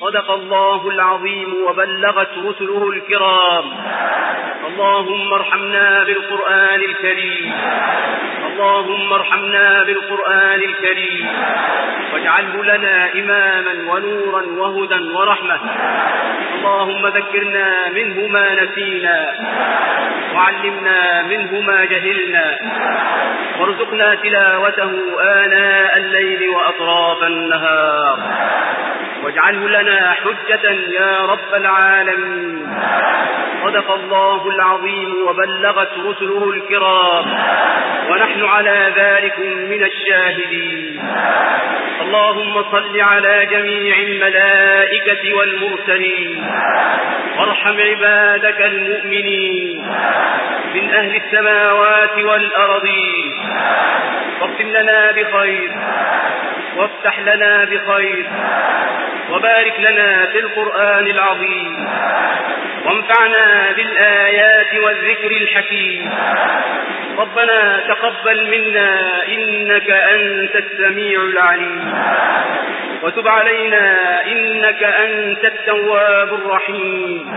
صدق الله العظيم وبلغت رسله الكرام. اللهم ارحمنا بالقرآن الكريم. اللهم ارحمنا بالقرآن الكريم. واجعله لنا إماما ونورا وهدى ورحمة. اللهم ذكرنا منه ما نسينا. وعلمنا منه ما جهلنا. وارزقنا تلاوته آناء الليل وأطراف النهار. واجعله لنا حجة يا رب العالمين. صدق الله العظيم وبلغت رسله الكرام. ونحن على ذلك من الشاهدين. اللهم صل على جميع الملائكة والمرسلين. وارحم عبادك المؤمنين. من أهل السماوات والأرضين. واختم لنا بخير. وافتح لنا بخير. وبارك لنا في القرآن العظيم. وانفعنا بالآيات والذكر الحكيم. ربنا تقبل منا إنك أنت السميع العليم. وتب علينا إنك أنت التواب الرحيم.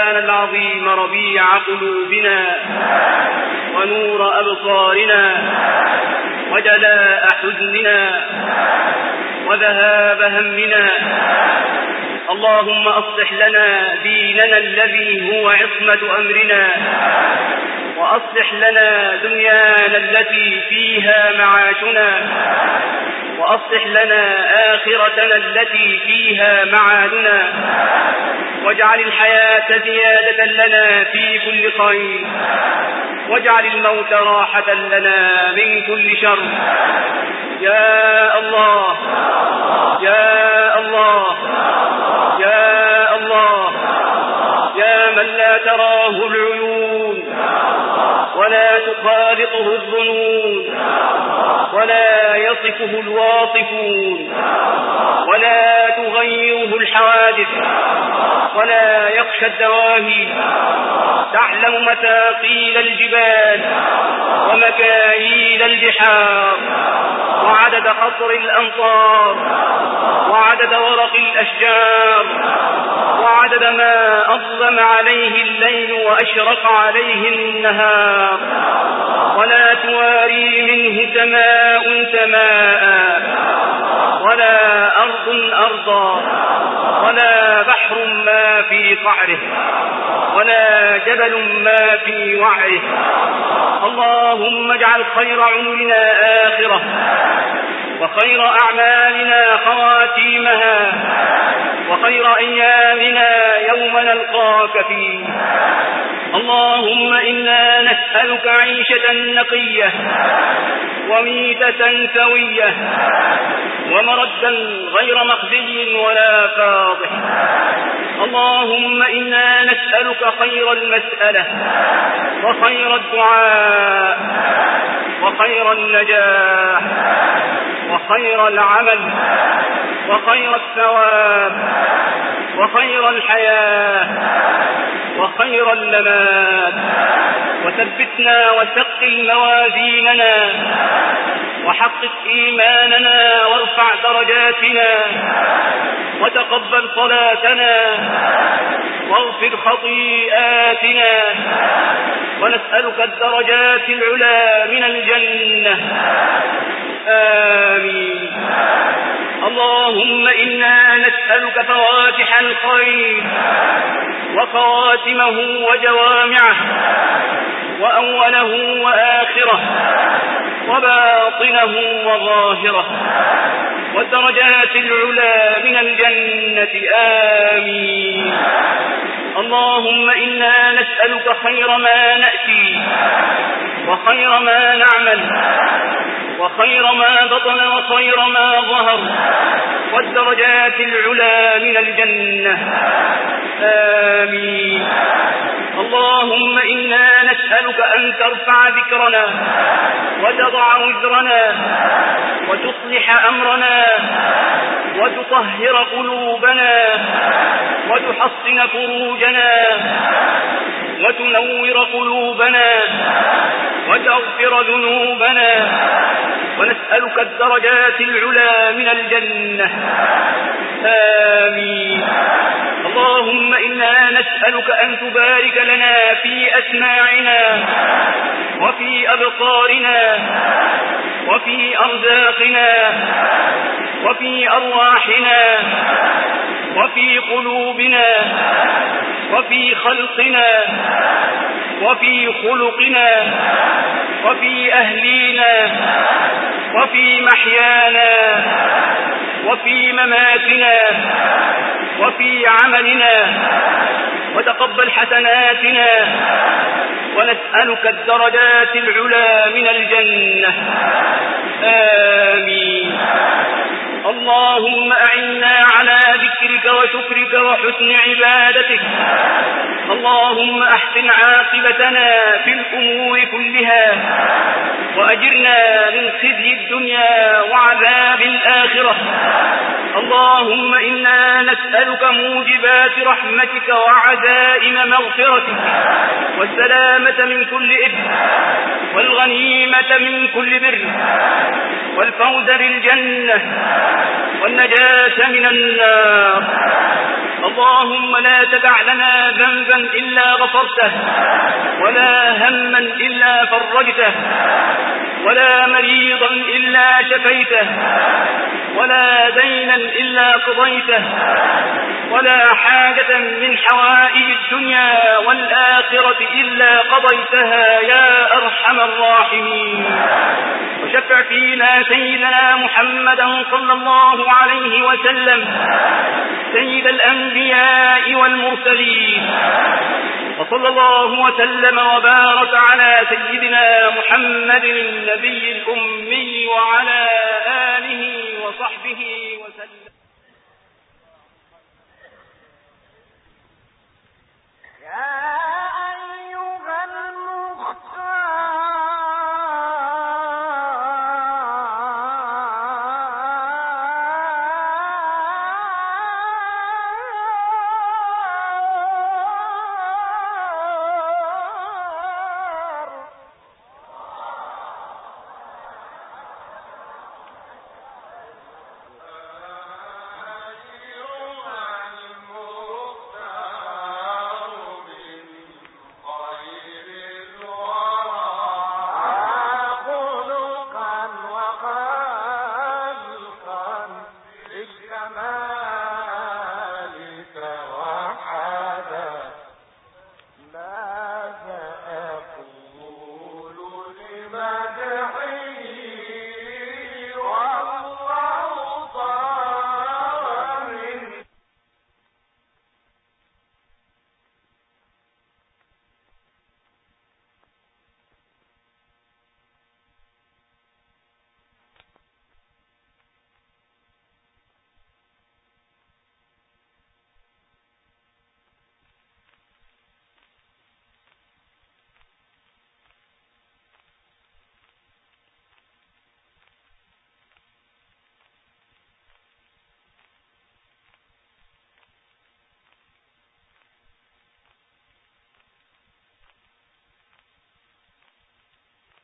العظيم ربيع قلوبنا ونور أبصارنا وجلاء حزننا وذهاب همنا. اللهم أصلح لنا ديننا الذي هو عصمة أمرنا وأصلح لنا دنيانا التي فيها معاشنا وأصلح لنا آخرتنا التي فيها معادنا. واجعل الحياة زيادة لنا في كل خير. واجعل الموت راحة لنا من كل شر. يا الله يا الله يا الله يا من لا تراه العيون. ولا تخالطه الظنون ولا يصفه الواصفون ولا تغيره الحوادث ولا يخشى الدواهي. تعلم مثاقيل الجبال ومكاييل البحار وعدد قطر الأمطار وعدد ورق الأشجار وعدد ما أظلم عليه الليل وأشرق عليه النهار. ولا تواري منه سماء سماء ولا أرض أرضا ولا بحر ما في قعره ولا جبل ما في وعره. اللهم اجعل خير عمرنا آخرة وخير أعمالنا خواتيمها وخير أيامنا يوم نلقاك فيه. اللهم إنا نسألك عيشة نقية وميتة سوية ومردا غير مخزي ولا فاضح. اللهم إنا نسألك خير المسألة وخير الدعاء وخير النجاح وخير العمل وخير الثواب. وخير الحياة وخير اللمات وثبتنا وثقل موازيننا وحقق إيماننا وارفع درجاتنا وتقبل صلاتنا واغفر خطيئاتنا ونسألك الدرجات العلا من الجنة. آمين. اللهم إنا نسألك فواتح الخير وخواتمه وجوامعه وأوله وآخره وباطنه وظاهره والدرجات العلا من الجنة. آمين. اللهم إنا نسألك خير ما نأتي وخير ما نعمل وخير ما بطن وخير ما ظهر. والدرجات العلا من الجنة. آمين. اللهم إنا نسألك أن ترفع ذكرنا وتضع وزرنا وتصلح أمرنا وتطهر قلوبنا وتحصن فروجنا وتنور قلوبنا وتغفر ذنوبنا ونسألك الدرجات العلا من الجنة. آمين. اللهم إنا نسألك أن تبارك لنا في أسماعنا وفي أبصارنا وفي أرزاقنا وفي أرواحنا وفي قلوبنا وفي خلقنا وفي خلقنا وفي أهلينا وفي محيانا وفي مماتنا وفي عملنا وتقبل حسناتنا ونسألك الدرجات العلا من الجنة. آمين. اللهم أعنا على ذكرك وشكرك وحسن عبادتك. اللهم أحسن عاقبتنا في الأمور كلها. وأجرنا من خزي الدنيا وعذاب الآخرة. اللهم إنا نسألك موجبات رحمتك وعزائم مغفرتك. والسلامة من كل إثم والغنيمة من كل بر. والفوز بالجنة. والنجاة من النار. اللهم لا تدع لنا ذنبا إلا غفرته ولا هما إلا فرجته ولا مريضا إلا شفيته ولا دينا إلا قضيته ولا حاجة من حوائج الدنيا والآخرة إلا قضيتها يا أرحم الراحمين. وشفع فينا سيدنا محمدا صلى الله عليه وسلم سيد الأنبياء والمرسلين. وصلى الله وسلم وبارك على سيدنا محمد النبي الأمي وعلى آله وصحبه وسلم.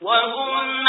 وهم